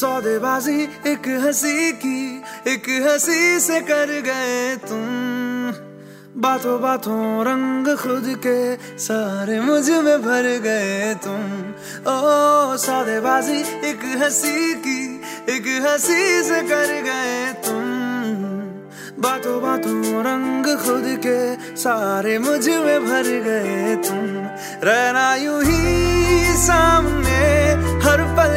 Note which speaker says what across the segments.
Speaker 1: सौदेबाजी, एक हँसी की, एक हँसी से कर गए तुम। बातों बातों रंग खुद के सारे मुझमें भर गए तुम। ओ, सौदेबाजी, एक हँसी की, एक हँसी से कर गए तुम। बातों बातों रंग खुद के सारे मुझमें भर गए तुम। रहना यूँ ही सामने, हर पल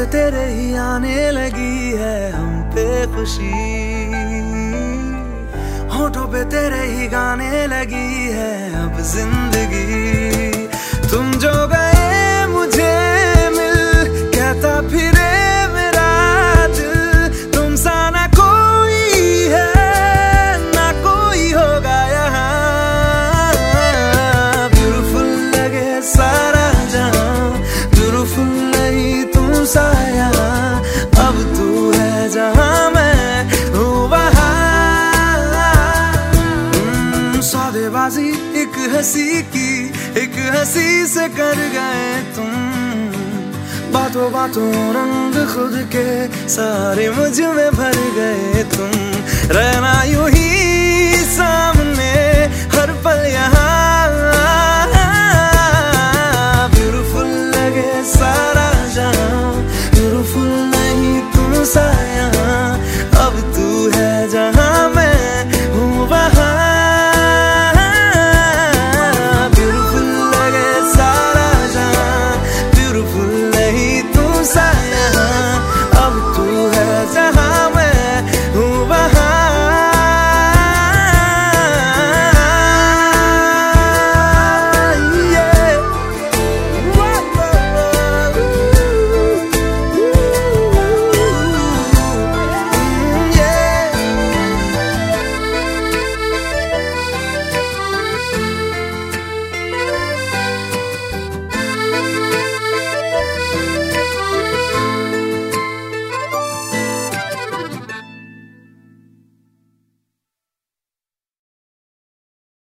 Speaker 1: से तेरे ही आने लगी है हम पे खुशी। होठों पे तेरे ही गाने लगी है अब ज़िंदगी। साया, अब तू है जहाँ मैं हूँ वहाँ। सौदेबाजी एक हँसी की, एक हँसी से कर गए तुम। बातों बातों रंग खुद के सारे मुझमें भर गए।